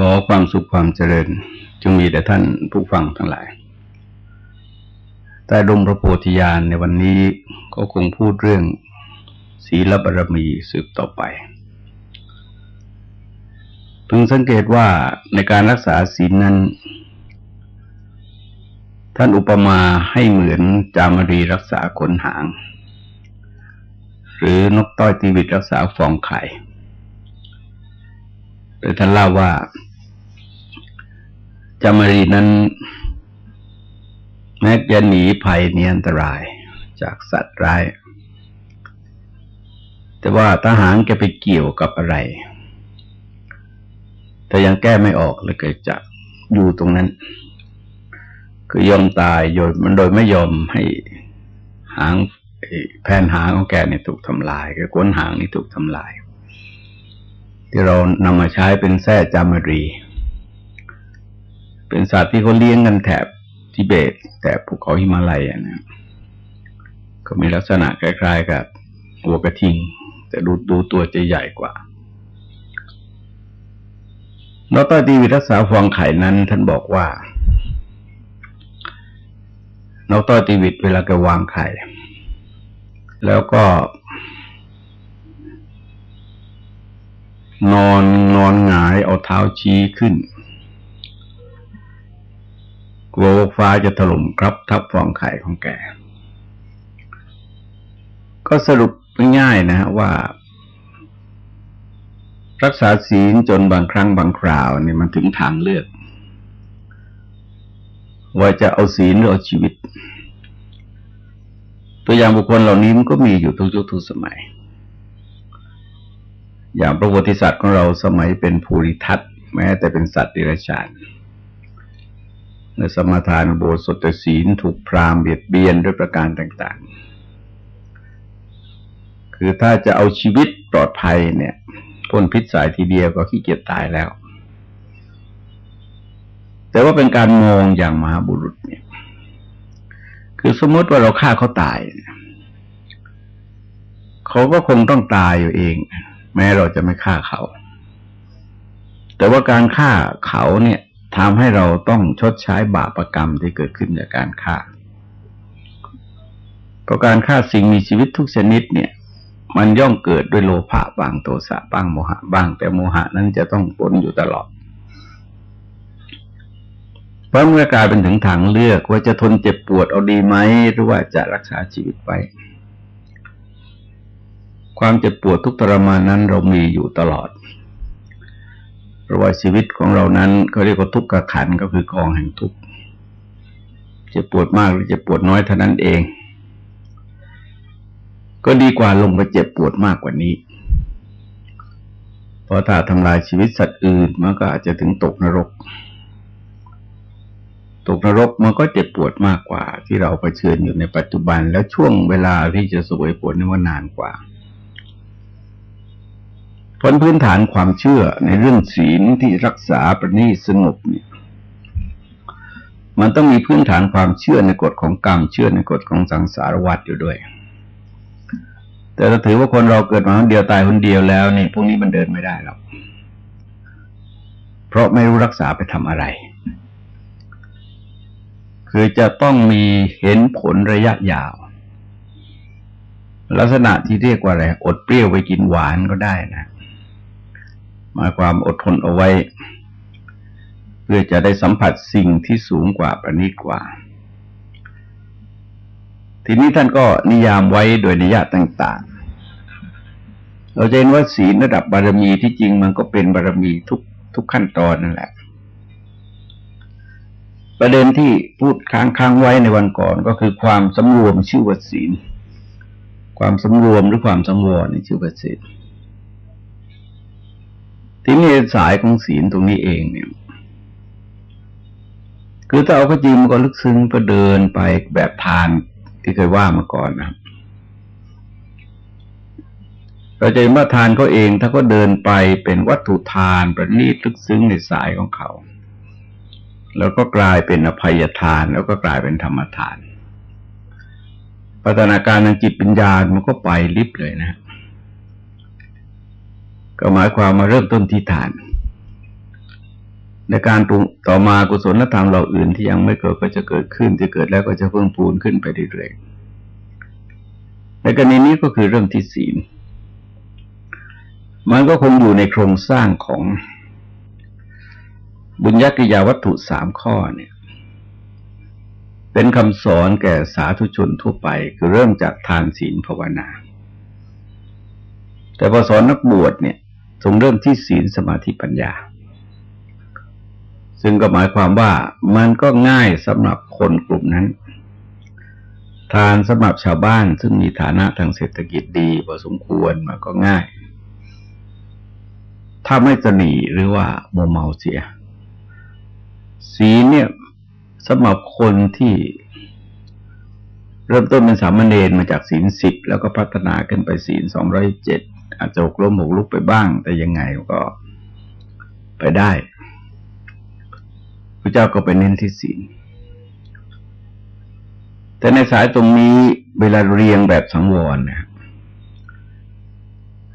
ขอความสุขความเจริญจงมีแต่ท่านผู้ฟังทั้งหลายแต่ดมพระโพธิญาณในวันนี้ก็คงพูดเรื่องศีลบารมีสืบต่อไป พึงสังเกตว่าในการรักษาศีลนั้น ท่านอุปมาให้เหมือนจามรีรักษาขนหาง หรือนกต้อยตีวิตรักษาฟองไข่โดยท่านเล่าว่า จามรีนั้น แม้จะหนีภัยนีอันตรายจากสัตว์ร้าย แต่ว่าทหารแกไปเกี่ยวกับอะไร แต่ยังแก้ไม่ออกเลยเกิดจะอยู่ตรงนั้น คือยอมตายโดยมันโดยไม่ยอมให้หางแผ่นหางของแกเนี่ยถูกทำลายคือกวนหางนี่ถูกทำลาย ที่เรานำมาใช้เป็นแท้จามรี เป็นสัตว์ที่เขาเลี้ยงกันแถบทิเบตแถบภูเขาหิมาลัยนะก็มีลักษณะคล้ายๆกับวัวกระทิง แต่ดูดูตัวจะใหญ่กว่าดรดีวิรักษาฟองไข่นั้น ท่านบอกว่านกต้อตีวิตเวลาแกวางไข่ แล้วก็ นอนนอนหงายเอาเท้าชี้ขึ้น กลัวฟ้าจะถล่มครับทับฟองไข่ของแก ก็สรุปง่ายๆนะว่า รักษาศีลจนบางครั้งบางคราวเนี่ยมันถึงทางเลือก ว่าจะเอาศีลหรือเอาชีวิต ตัวอย่างบุคคลเหล่านี้มันก็มีอยู่ทุกยุคทุกสมัย อย่างประวัติศาสตร์ของเราสมัยเป็นภูริทัตแม้แต่เป็นสัตว์ดิรัจฉาน ในสมทานโบสถศีลถูกพรามเบียดเบียนด้วยประการต่าง ๆ คือถ้าจะเอาชีวิตปลอดภัยเนี่ยพ้นพิษสายทีเดียวก็ขี้เกียจตายแล้ว แต่ว่าเป็นการมองอย่างมหาบุรุษเนี่ย คือสมมติว่าเราฆ่าเขาตายเขาก็คงต้องตายอยู่เอง แม้เราจะไม่ฆ่าเขา แต่ว่าการฆ่าเขาเนี่ย ทำให้เราต้องชดใช้บาปรกรรมที่เกิดขึ้นจากการฆ่าเพราะการฆ่าสิ่งมีชีวิตทุกชนิดเนี่ย มันย่อมเกิดด้วยโลภะบางโทสะบ้างโมหะบ้าง แต่โมหะนั้นจะต้องปนอยู่ตลอดเพราะเมื่อกลายเป็นถึงทางเลือกว่าจะทนเจ็บปวดเอาดีไหมหรือว่าจะรักษาชีวิตไว้ความเจ็บปวดทุกทรมานนั้นเรามีอยู่ตลอด เพราะว่าชีวิตของเรานั้นเขาเรียกว่าทุกข์กขันก็คือกองแห่งทุกข์จะปวดมากหรือจะปวดน้อยเท่านั้นเอง ก็ดีกว่าลงไปเจ็บปวดมากกว่านี้ เพราะถ้าทำลายชีวิตสัตว์อื่นมันก็อาจจะถึงตกนรก ตกนรกมันก็เจ็บปวดมากกว่า ที่เราเผชิญอยู่ในปัจจุบัน แล้วช่วงเวลาที่จะสวยปวดนี่ว่านานกว่า ผลพื้นฐานความเชื่อในเรื่องศีลที่รักษาประณีสงบเนี่ย มันต้องมีพื้นฐานความเชื่อในกฎของกรรมเชื่อในกฎของสังสารวัฏอยู่ด้วย แต่เราถือว่าคนเราเกิดมาคนเดียวตายคนเดียวแล้วนี่พวกนี้มันเดินไม่ได้หรอกเพราะไม่รู้รักษาไปทำอะไร คือจะต้องมีเห็นผลระยะยาว ลักษณะที่เรียกว่าอะไร อดเปรี้ยวไปกินหวานก็ได้นะ มาความอดทนเอาไว้ เพื่อจะได้สัมผัสสิ่งที่สูงกว่าประณีตกว่า ทีนี้ท่านก็นิยามไว้โดยนิยามต่าง ๆ เราจะเห็นว่าศีลระดับบารมีที่จริงมันก็เป็นบารมีทุกทุกขั้นตอนนั่นแหละ ประเด็นที่พูดค้างค้างไว้ในวันก่อนก็คือความสำรวมชื่อว่าศีล ความสำรวมหรือความสังวรในชื่อว่าศีล ทีนี้สายของศีลตรงนี้เองเนี่ย คือถ้าเอาก็จริงมันก็ลึกซึ้งก็เดินไปแบบทานที่เคยว่ามาก่อนนะเราจะเห็นว่าทานเขาเอง ถ้าก็เดินไปเป็นวัตถุทานประณีตลึกซึ้งในสายของเขา แล้วก็กลายเป็นอภัยทาน แล้วก็กลายเป็นธรรมทานพัฒนาการทางจิตปัญญา มันก็ไปลิบเลยนะ ก็หมายความมาเริ่มต้นที่ฐาน ในการต่อมากุศลธรรมเราอื่นที่ยังไม่เกิดก็จะเกิดขึ้นที่เกิดแล้วก็จะเพิ่มพูนขึ้นไปเรื่อยๆในกรณีนี้ก็คือเรื่องที่ศีล มันก็คงอยู่ในโครงสร้างของบุญญกิยาวัตถุสามข้อเนี่ย เป็นคำสอนแก่สาธุชนทั่วไป คือเริ่มจากทานศีลภาวนา แต่พอสอนนักบวชเนี่ย ทรงเริ่มที่ศีลสมาธิปัญญา ซึ่งก็หมายความว่ามันก็ง่ายสำหรับคนกลุ่มนั้น ทานสำหรับชาวบ้านซึ่งมีฐานะทางเศรษฐกิจดีพอสมควรมันก็ง่าย ถ้าไม่จะหนีหรือว่าโมเมาเสีย ศีลเนี่ยสำหรับคนที่เริ่มต้นเป็นสามเณรมาจากศีลสิบแล้วก็พัฒนาขึ้นไปศีลสองร้อยเจ็ด อาจจะกล้มหกลุกไปบ้าง แต่ยังไงก็ไปได้พระเจ้าก็ไปเน้นที่ศีลแต่ในสายตรงนี้เวลาเรียงแบบสังวรนะ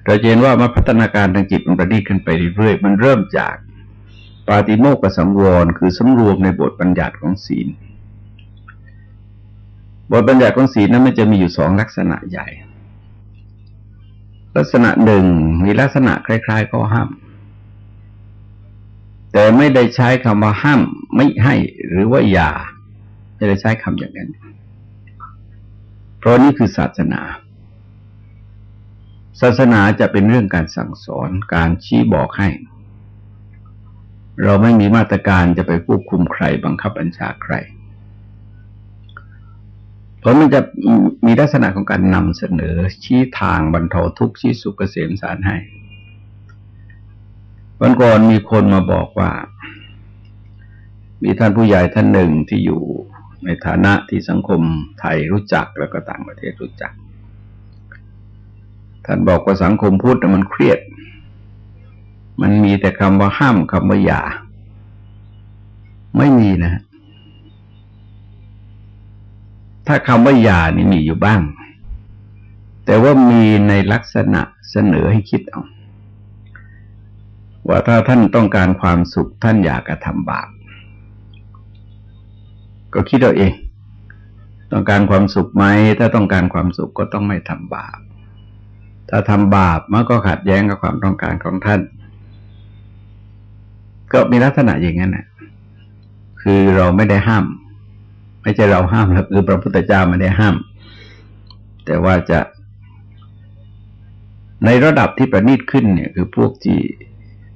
เราเห็นว่ามาพัฒนาการทางจิตมันประดิษฐ์ขึ้นไปเรื่อยๆมันเริ่มจากปาติโมกขสังวรคือสำรวมในบทบัญญัติของศีล บทบัญญัติของศีลนั้นมันจะมีอยู่สองลักษณะใหญ่ ลักษณะหนึ่งมีลักษณะคล้ายๆข้อห้าม แต่ไม่ได้ใช้คำว่าห้ามไม่ให้หรือว่าอย่าไม่ได้ใช้คำอย่างนั้น เพราะนี่คือศาสนา ศาสนาจะเป็นเรื่องการสั่งสอนการชี้บอกให้ เราไม่มีมาตรการจะไปควบคุมใครบังคับบัญชาใคร เพราะมันจะมีลักษณะของการนำเสนอชี้ทางบรรเทาทุกข์ชี้สุขเกษมสารให้วันก่อนมีคนมาบอกว่า มีท่านผู้ใหญ่ท่านหนึ่งที่อยู่ในฐานะที่สังคมไทยรู้จักแล้วก็ต่างประเทศรู้จัก ท่านบอกว่าสังคมพูดมันเครียด มันมีแต่คำว่าห้ามคำว่าอย่า ไม่มีนะ ถ้าคำว่าอย่านี่มีอยู่บ้าง แต่ว่ามีในลักษณะเสนอให้คิดเอาว่าถ้าท่านต้องการความสุขท่านอยากกระทำบาปก็คิดเอาเอง ต้องการความสุขไหม ถ้าต้องการความสุขก็ต้องไม่ทำบาป ถ้าทำบาปมันก็ขัดแย้งกับความต้องการของท่าน ก็มีลักษณะอย่างนั้นนะคือเราไม่ได้ห้าม ไม่ใช่เราห้ามครับคือพระพุทธเจ้าไม่ได้ห้าม แต่ว่าจะ ในระดับที่ประณีตขึ้นเนี่ย คือพวกที่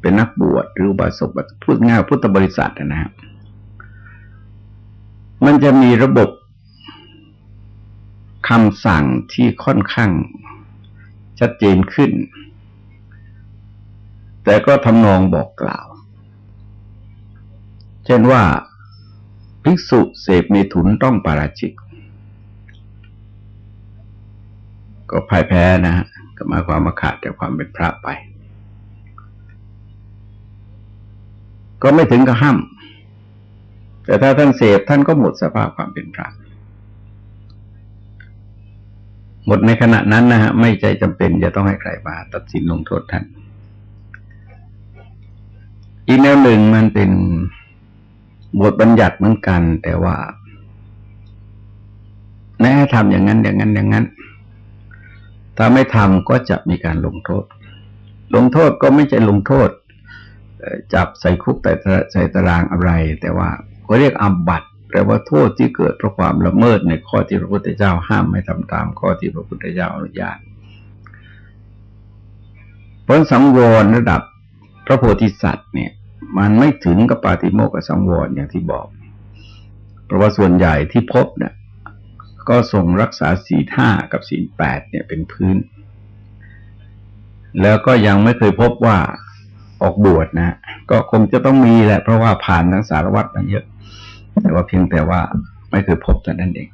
เป็นนักบวชหรือบาศกพูดง่ายพุทธบริษัทนะครับ มันจะมีระบบคำสั่งที่ค่อนข้างชัดเจนขึ้น แต่ก็ทำนองบอกกล่าว เช่นว่า ภิกษุเสพเมถุนต้องปาราชิก ก็พ่ายแพ้นะฮะก็มาความมาขาดจากความเป็นพระไป ก็ไม่ถึงกับห้าม แต่ถ้าท่านเสพท่านก็หมดสภาพความเป็นพระ หมดในขณะนั้นนะฮะไม่ใจจำเป็นจะต้องให้ใครมาตัดสินลงโทษท่าน อีกแนวหนึ่งมันเป็น บทบัญญัติเหมือนกัน แต่ว่าแน่ทำอย่างนั้น อย่างนั้น อย่างนั้น ถ้าไม่ทำก็จะมีการลงโทษ ลงโทษก็ไม่ใช่ลงโทษ จับใส่คุกแต่ใส่ตารางอะไร แต่ว่าเขาเรียกอาบัตแปลว่าโทษที่เกิดเพราะความละเมิดในข้อที่พระพุทธเจ้าห้ามไม่ทำตามข้อที่พระพุทธเจ้าอนุญาตเพราะสังวรระดับพระโพธิสัตว์เนี่ย มันไม่ถึงกับปาติโมกขสังวรอย่างที่บอก เพราะว่าส่วนใหญ่ที่พบเนี่ยก็ส่งรักษาสีห้ากับสีแปดเนี่ยเป็นพื้น แล้วก็ยังไม่เคยพบว่าออกบวชนะ ก็คงจะต้องมีแหละ เพราะว่าผ่านทั้งสารวัตรมาเยอะ แต่ว่าเพียงแต่ว่าไม่เคยพบแต่นั้นเอง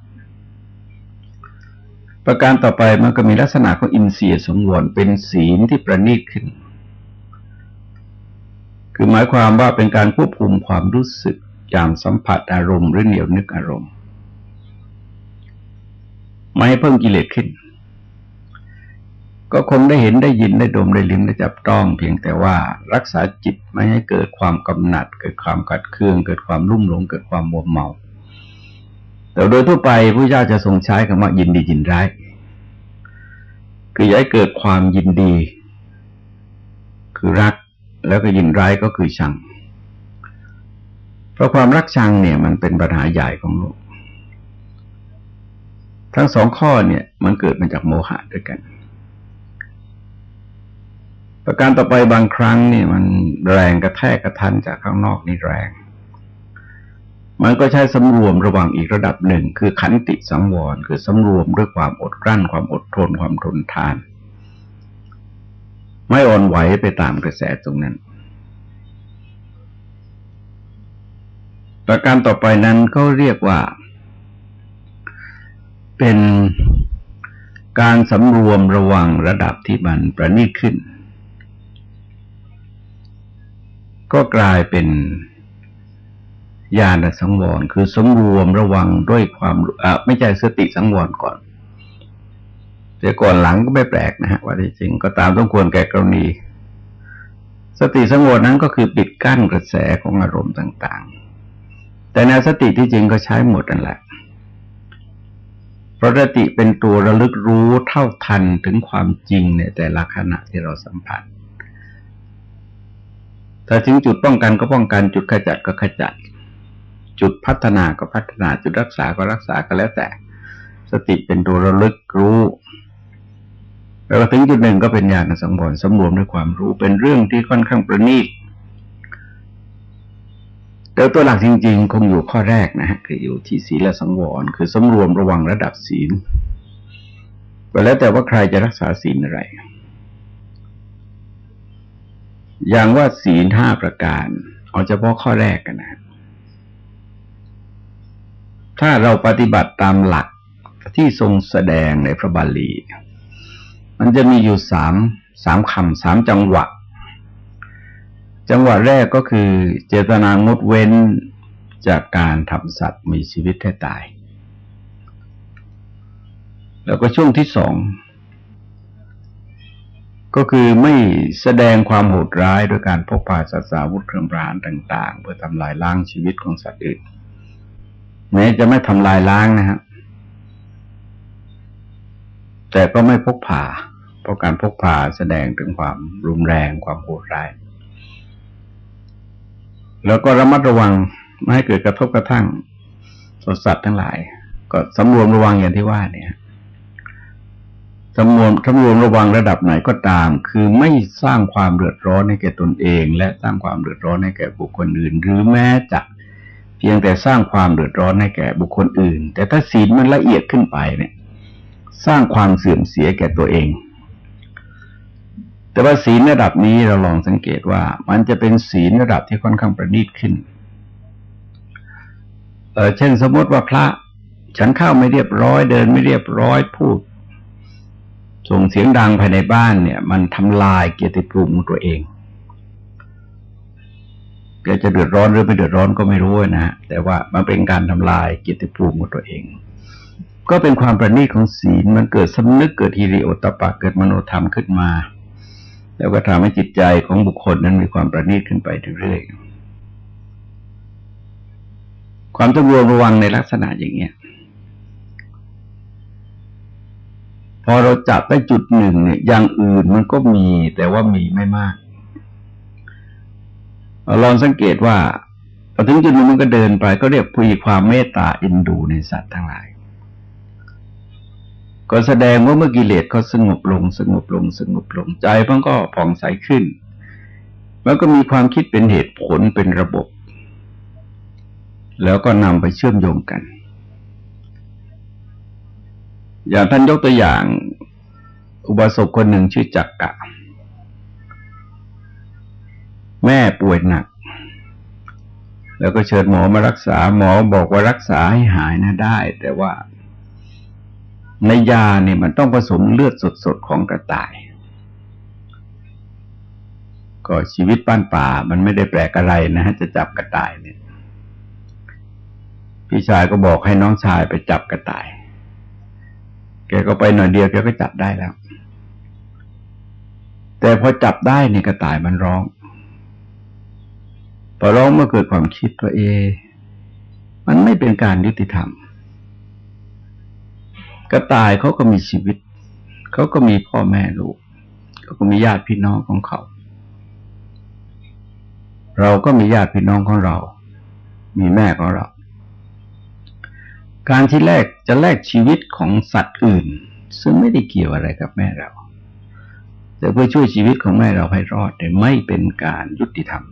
ประการต่อไปมันก็มีลักษณะของอินเสียสงวนเป็นศีลที่ประณีตขึ้น คือหมายความว่าเป็นการควบคุมความรู้สึกอย่างสัมผัสอารมณ์หรือเหนียวนึกอารมณ์ ไม่เพิ่มกิเลสขึ้น ก็คงได้เห็นได้ยินได้ดมได้ลิ้มได้จับต้อง เพียงแต่ว่ารักษาจิตไม่ให้เกิดความกำหนัด เกิดความขัดเคือง เกิดความรุ่มหลง เกิดความมัวเมา แต่โดยทั่วไปพระเจ้าจะทรงใช้คำว่ายินดียินร้าย คือย้ายเกิดความยินดี คือรัก แล้วก็ยินร้ายก็คือชัง เพราะความรักชังเนี่ย มันเป็นปัญหาใหญ่ของโลก ทั้งสองข้อเนี่ย มันเกิดมาจากโมหะด้วยกัน ประการต่อไปบางครั้งเนี่ยมันแรงกระแทกกระทันจากข้างนอกนี่แรง มันก็ใช้สำรวมระวังอีกระดับหนึ่ง คือขันติสังวร คือสำรวมด้วยความอดกลั้น ความอดทน ความทนทาน ไม่อ่อนไหวไปตามกระแสตรงนั้น ประการต่อไปนั้นเขาเรียกว่า เป็นการสำรวมระวังระดับที่มันประณีตขึ้น ก็กลายเป็นญาณสังวรคือสมรวมระวังด้วยความไม่ใช่สติสังวรก่อน แต่ก่อนหลังก็ไม่แปลกนะฮะว่าที่จริงก็ตามต้องควรแก่กรณี สติสังวรนั้นก็คือปิดกั้นกระแสของอารมณ์ต่าง ๆ แต่ในสติที่จริงก็ใช้หมดนั่นแหละเพราะสติเป็นตัวระลึกรู้เท่าทันถึงความจริงในแต่ละขณะที่เราสัมผัสถ้าถึงจุดป้องกันก็ป้องกันจุดขจัดก็ขจัด จุดพัฒนาก็พัฒนาจุดรักษาก็รักษาก็แล้วแต่ สติเป็นตัวระลึกรู้ แล้วถึงจุดหนึ่งก็เป็นญาณสังวรสำรวมด้วยความรู้เป็นเรื่องที่ค่อนข้างประณีตแต่ตัวหลักจริง ๆ คงอยู่ข้อแรกนะฮะคืออยู่ที่ศีลสังวร คือสำรวมระวังระดับศีลก็แล้วแต่ว่าใครจะรักษาศีลอะไร อย่างว่าศีลห้าประการ เอาเฉพาะข้อแรกกันนะ ถ้าเราปฏิบัติตามหลักที่ทรงแสดงในพระบาลี มันจะมีอยู่สามสามคำสามจังหวะ จังหวะแรกก็คือเจตนางดเว้นจากการทำสัตว์มีชีวิตให้ตาย แล้วก็ช่วงที่สอง ก็คือไม่แสดงความโหดร้ายโดยการพกพาสัตว์าวุธเครื่องปราณต่าง ๆ เพื่อทำลายล้างชีวิตของสัตว์อื่นแม้จะไม่ทำลายล้างนะครับแต่ก็ไม่พกพา เพราะการพกพาแสดงถึงความรุนแรงความโหดร้าย แล้วก็ระมัดระวังไม่ให้เกิดกระทบกระทั่งสัตว์ทั้งหลาย ก็สำรวมระวังอย่างที่ว่าเนี่ยสำรวมสำรวมระวังระดับไหนก็ตาม คือไม่สร้างความเดือดร้อนให้แก่ตนเอง และสร้างความเดือดร้อนให้แก่บุคคลอื่น หรือแม้จะเพียงแต่สร้างความเดือดร้อนให้แก่บุคคลอื่น แต่ถ้าศีลมันละเอียดขึ้นไปเนี่ย สร้างความเสื่อมเสียแก่ตัวเอง แต่ว่าศีลระดับนี้เราลองสังเกตว่า มันจะเป็นศีลระดับที่ค่อนข้างประณีตขึ้นเออเช่นสมมติว่าพระฉันเข้าไม่เรียบร้อยเดินไม่เรียบร้อยพูด ส่งเสียงดังภายในบ้านเนี่ย มันทำลายเกียรติภูมิของตัวเองแกจะเดือดร้อนหรือไม่เดือดร้อนก็ไม่รู้นะแต่ว่ามันเป็นการทำลายเกียรติภูมิของตัวเอง ก็เป็นความประณีตของศีลมันเกิดสำนึกเกิดฮิริโอตปะเกิดมโนธรรมขึ้นมา แล้วก็ทำให้จิตใจของบุคคลนั้นมีความประณีตขึ้นไปเรื่อยๆความต้องรวมระวังในลักษณะอย่างเนี้ยพอเราจับได้จุดหนึ่งเนี่ยอย่างอื่นมันก็มีแต่ว่ามีไม่มากลองสังเกตว่าพอถึงจุดนึงมันก็เดินไปก็เรียกพูความเมตตาอินดูในสัตว์ทั้งหลาย ก็แสดงว่าเมื่อกิเลสเขาสงบลง สงบลง สงบลงใจมันก็ผ่องใสขึ้น แล้วก็มีความคิดเป็นเหตุผลเป็นระบบ แล้วก็นำไปเชื่อมโยงกัน อย่างท่านยกตัวอย่าง อุบาสกคนหนึ่งชื่อจักกะ แม่ป่วยหนัก แล้วก็เชิญหมอมารักษาหมอบอกว่ารักษาให้หายนะได้ แต่ว่า ในยาเนี่ยมันต้องผสมเลือดสดๆของกระต่าย ก็ชีวิตป้านป่ามันไม่ได้แปลกอะไรนะฮะจะจับกระต่ายเนี่ย พี่ชายก็บอกให้น้องชายไปจับกระต่าย แกก็ไปหน่อยเดียวแกก็จับได้แล้ว แต่พอจับได้เนี่ยกระต่ายมันร้องพอร้องเมื่อเกิดความคิดว่าเอ มันไม่เป็นการยุติธรรม กระต่ายเขาก็มีชีวิต เขาก็มีพ่อแม่ลูกเขาก็มีญาติพี่น้องของเขา เราก็มีญาติพี่น้องของเรา มีแม่ของเรา การที่แลกจะแลกชีวิตของสัตว์อื่น ซึ่งไม่ได้เกี่ยวอะไรกับแม่เรา แต่เพื่อช่วยชีวิตของแม่เราให้รอดแต่ไม่เป็นการยุติธรรม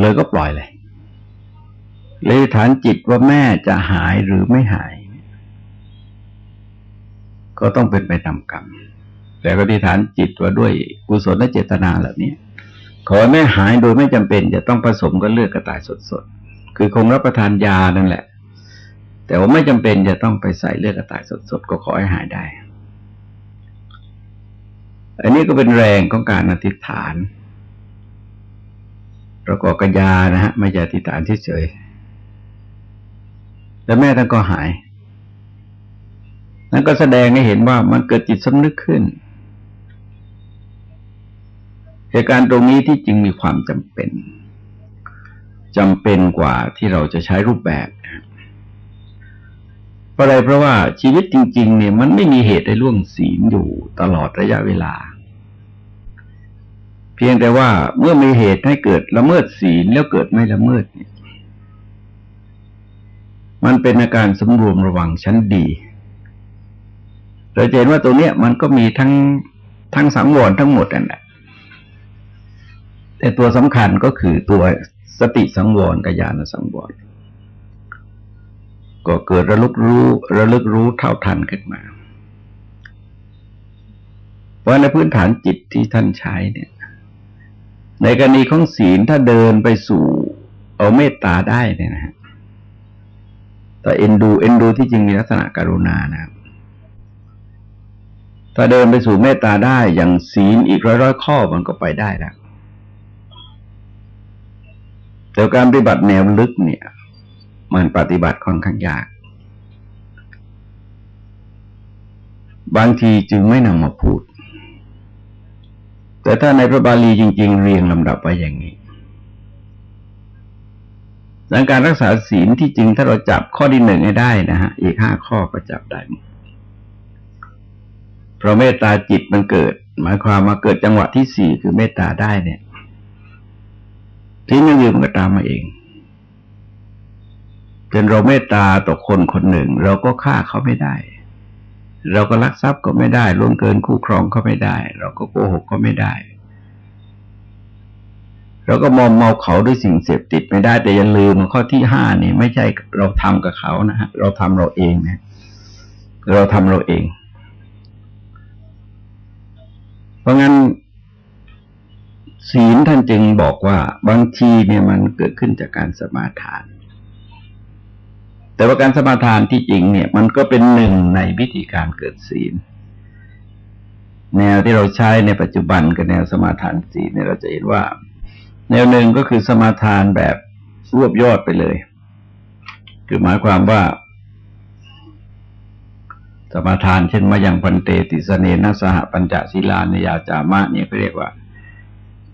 เลยก็ปล่อยเลย เลยฐานจิตว่าแม่จะหายหรือไม่หาย ก็ต้องเป็นไปตามกรรม แต่ก็ที่ฐานจิตว่าด้วยกุศลและเจตนาเหล่านี้ขอแม่หายโดยไม่จำเป็น จะต้องผสมกับเลือดกระต่ายสดๆ คือคงรับประทานยานั่นแหละ แต่ว่าไม่จำเป็นจะต้องไปใส่เลือดกระต่ายสดๆ ก็ขอให้หายได้ อันนี้ก็เป็นแรงของการอธิษฐาน ประกอบกัญญานะฮะไม่ใช่อธิษฐานเฉยๆ แล้วแม่ท่านก็หายนั่นก็แสดงให้เห็นว่ามันเกิดจิตสำนึกขึ้นเหตุการณ์ตรงนี้ที่จริงมีความจำเป็นจำเป็นกว่าที่เราจะใช้รูปแบบเพราะอะไรเพราะว่าชีวิตจริง ๆ เนี่ยมันไม่มีเหตุให้ล่วงศีลอยู่ตลอดระยะเวลา เพียงแต่ว่าเมื่อมีเหตุให้เกิดละเมิดศีลแล้วเกิดไม่ละเมิดเนี่ย มันเป็นอาการสมรวมระวังชั้นดีเราเห็นว่าตัวเนี้ยมันก็มีทั้งทั้งสังวรทั้งหมดนั่นแหละแต่ตัวสำคัญก็คือตัวสติสังวรกับญาณสังวรก็เกิดระลึกรู้ระลึกรู้เท่าทันขึ้นมาว่าะในพื้นฐานจิตที่ท่านใช้เนี่ย ในกรณีของศีลถ้าเดินไปสู่ เอาเมตตาได้เนี่ยนะฮะ แต่เอ็นดู เอ็นดูที่จริงมีลักษณะการุณานะครับถ้าเดินไปสู่เมตตาได้อย่างศีลอีกร้อยร้อยข้อมันก็ไปได้แล้วแต่การปฏิบัติแนวลึกเนี่ย มันปฏิบัติค่อนข้างยาก บางทีจึงไม่นำมาพูด แต่ถ้าในพระบาลีจริง ๆ เรียงลำดับไว้อย่างนี้ ดังการรักษาศีลที่จริงถ้าเราจับข้อที่หนึ่งให้ได้นะฮะ อีกห้าข้อก็จับได้หมดเพราะเมตตาจิตมันเกิด หมายความมาเกิดจังหวะที่สี่คือเมตตาได้เนี่ยที่นั่ยืมก็ตามมาเองเป็นเราเมตตาต่อคนคนหนึ่ง เราก็ฆ่าเขาไม่ได้ เราก็ลักทรัพย์ก็ไม่ได้ล่วงเกินคู่ครองเขาไม่ได้ เราก็โกหกเขาไม่ได้ เราก็มอมเมาเขาด้วยสิ่งเสพติดไม่ได้แต่อย่าลืมข้อที่ห้านี่ไม่ใช่เราทำกับเขานะฮะเราทำเราเองนะเราทำเราเอง เพราะงั้น ศีลท่านจึงบอกว่าบางทีเนี่ยมันเกิดขึ้นจากการสมาทาน แต่ว่าการสมาทานที่จริงเนี่ย มันก็เป็นหนึ่งในวิธีการเกิดศีลแนวที่เราใช้ในปัจจุบันกับแนวสมาทานศีลเนี่ยเราจะเห็นว่า แนวหนึ่งก็คือสมาทานแบบรวบยอดไปเลย คือหมายความว่า สมาทานเช่นมาอย่างพันเตติสเนนัสหปัญจศีลานยาจามะเนี่ยเรียกว่า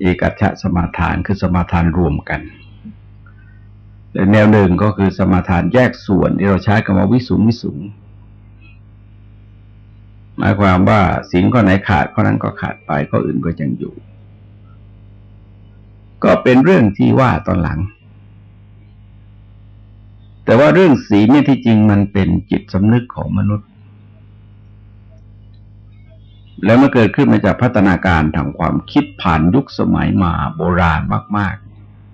เอกัจฉสมาทานคือสมาทานรวมกันแนวหนึ่งก็คือสมาทานแยกส่วนที่เราใช้คำว่าวิสุงวิสุงหมายความว่าสิ่งข้อไหนขาดข้อนั้นก็ขาดไปข้ออื่นก็ยังอยู่ ก็เป็นเรื่องที่ว่าตอนหลัง แต่ว่าเรื่องสีเนี่ยที่จริงมันเป็นจิตสำนึกของมนุษย์ แล้วมันเกิดขึ้นมาจากพัฒนาการทางความคิดผ่านยุคสมัยมาโบราณมาก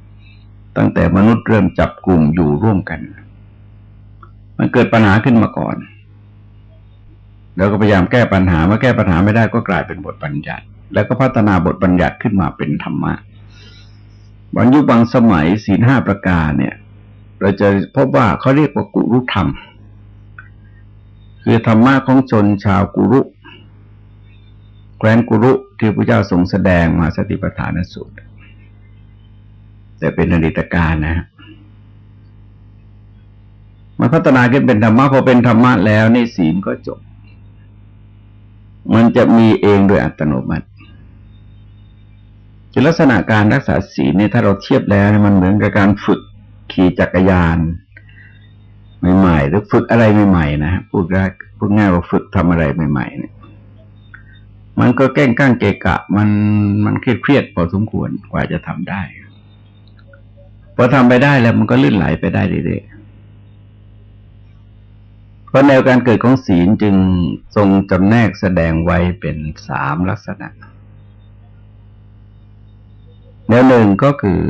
ๆ ตั้งแต่มนุษย์เริ่มจับกลุ่มอยู่ร่วมกัน มันเกิดปัญหาขึ้นมาก่อนแล้วก็พยายามแก้ปัญหา เมื่อแก้ปัญหาไม่ได้ก็กลายเป็นบทบัญญัติ แล้วก็พัฒนาบทบัญญัติขึ้นมาเป็นธรรมะ บางยุคบางสมัยศีลห้าประการเนี่ย เราจะพบว่าเขาเรียกว่ากุรุธรรม คือธรรมะของชนชาวกุรุแคว้นกุรุที่พระเจ้าทรงแสดงมาสติปัฏฐานสูตร แต่เป็นอดีตการนะมาพัฒนาขึ้นเป็นธรรมะพอเป็นธรรมะแล้วนี่ศีลก็จบ มันจะมีเองโดยอัตโนมัติ คือลักษณะการรักษาศีลเนี่ยถ้าเราเทียบแล้วมันเหมือนกับการฝึกขี่จักรยานใหม่ๆหรือฝึกอะไรใหม่ๆนะพูดง่ายพูดง่ายว่าฝึกทำอะไรใหม่ๆเนี่ยมันก็แก้งก้างเกะกะ มันมันเครียดเครียดพอสมควรกว่าจะทำได้พอทำไปได้แล้วมันก็ลื่นไหลไปได้เรื่อยๆเพราะแนวการเกิดของศีลจึงทรงจำแนกแสดงไว้เป็นสามลักษณะ แนวหนึ่งก็คือ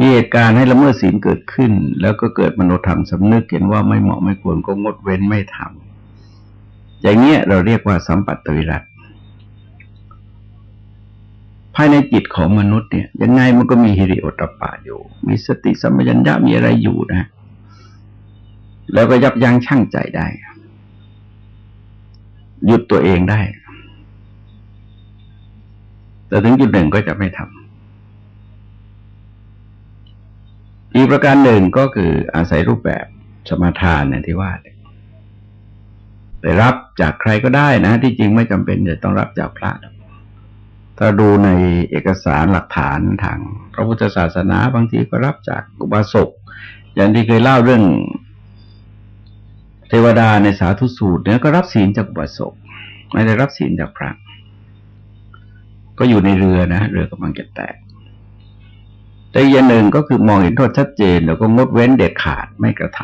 มีเหตุการณ์ให้ละเมิดศีลเกิดขึ้น แล้วก็เกิดมโนธรรมสำนึกเห็นว่าไม่เหมาะไม่ควรก็งดเว้นไม่ทำอย่างเงี้ยเราเรียกว่าสัมปัตตวิรัตภายในจิตของมนุษย์เนี่ยยังไงมันก็มีฮิริโอตปาอยู่ มีสติสัมปชัญญะมีอะไรอยู่นะ แล้วก็ยับยั้งชั่งใจได้ หยุดตัวเองได้ แต่ถึงจุดหนึ่งก็จะไม่ทำอีกประการหนึ่งก็คืออาศัยรูปแบบสมาทานเนี่ยที่ว่าแต่รับจากใครก็ได้นะ ที่จริงไม่จำเป็นจะต้องรับจากพระถ้าดูในเอกสารหลักฐานทางพระพุทธศาสนาบางทีก็รับจากอุบาสกอย่างที่เคยเล่าเรื่องเทวดาในสาธุสูตรเนี่ยก็รับศีลจากอุบาสกไม่ได้รับศีลจากพระ ก็อยู่ในเรือนะเรือกำลังจะแตก แต่อีกอย่างหนึ่งก็คือมองเห็นโทษชัดเจน แล้วก็งดเว้นเด็ดขาดไม่กระท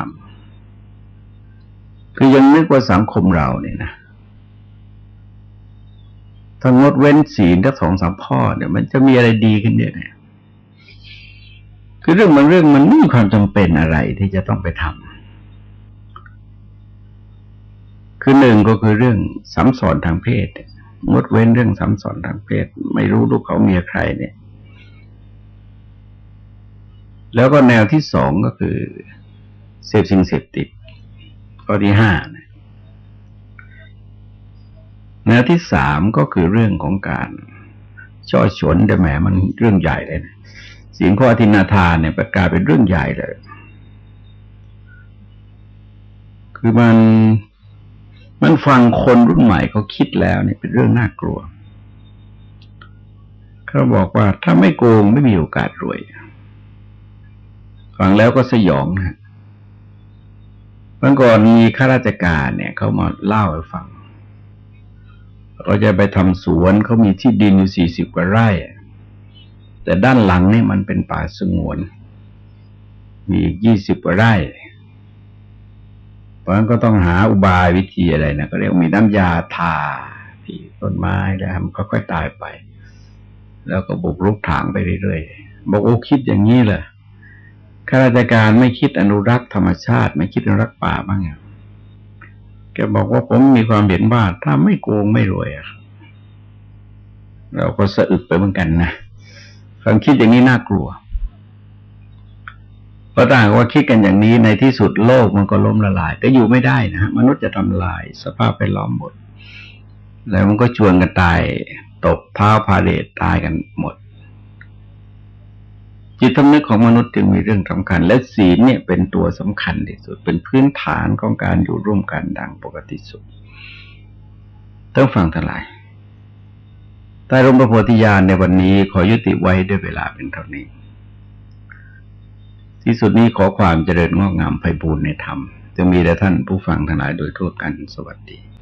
ำคือยังนึกว่าสังคมเราเนี่ยนะถ้างดเว้นศีลทั้งสองสามพ่อเนี่ยมันจะมีอะไรดีขึ้นเยอะเนี่ยคือเรื่องมันเรื่องมันไม่มีความจำเป็นอะไรที่จะต้องไปทำคือหนึ่งก็คือเรื่องสัมสอนทางเพศ งดเว้นเรื่องสัมสอนทางเพศ ไม่รู้ลูกเขาเมียใครเนี่ย แล้วก็แนวที่สองก็คือเสพสิ่งเสพติดข้อที่ห้าแนวที่สามก็คือเรื่องของการช่อฉนแต่แหมมันเรื่องใหญ่เลยนะสิ่งข้อทินาทานเนี่ยประกาศเป็นเรื่องใหญ่เลย คือมัน มันฟังคนรุ่นใหม่เขาคิดแล้วเนี่ยเป็นเรื่องน่ากลัว เขาบอกว่าถ้าไม่โกงไม่มีโอกาสรวย ฟังแล้วก็สยองนะเมื่อก่อนมีข้าราชการเนี่ยเขามาเล่าให้ฟังเขาจะไปทำสวนเขามีที่ดินอยู่สี่สิบกว่าไร่ แต่ด้านหลังนี่มันเป็นป่าสงวน มียี่สิบกว่าไร่ เพราะนั้นก็ต้องหาอุบายวิธีอะไรนะก็เรียกมีน้ำยาทาที่ต้นไม้แล้วมันก็ค่อยตายไป แล้วก็บุกรุกถางไปเรื่อยๆบอกโอ้คิดอย่างนี้เลยข้าราชการไม่คิดอนุรักษ์ธรรมชาติ ไม่คิดอนุรักษ์ป่าบ้างไงแกบอกว่าผมมีความเห็นว่าถ้าไม่โกงไม่รวยเราก็สะอึกไปเหมือนกันนะความคิดอย่างนี้น่ากลัว เพราะต่างว่าคิดกันอย่างนี้ในที่สุดโลกมันก็ล้มละลายก็อยู่ไม่ได้นะมนุษย์จะทำลายสภาพไปล้อมหมด แล้วมันก็ชวนกันตายตกเท้าพาเดตตายกันหมด จิตสำนึกของมนุษย์จึงมีเรื่องสำคัญ และศีลเนี่ยเป็นตัวสำคัญที่สุด เป็นพื้นฐานของการอยู่ร่วมกันดังปกติสุดต้องฟังทั้งหลายใต้ร่มพระโพธิญาณในวันนี้ขอยุติไว้ด้วยเวลาเป็นเท่านี้ ที่สุดนี้ขอความเจริญงอกงามไปบูรณนธรรมจะมีแด่ท่านผู้ฟังทั้งหลายโดยทั่วกันสวัสดี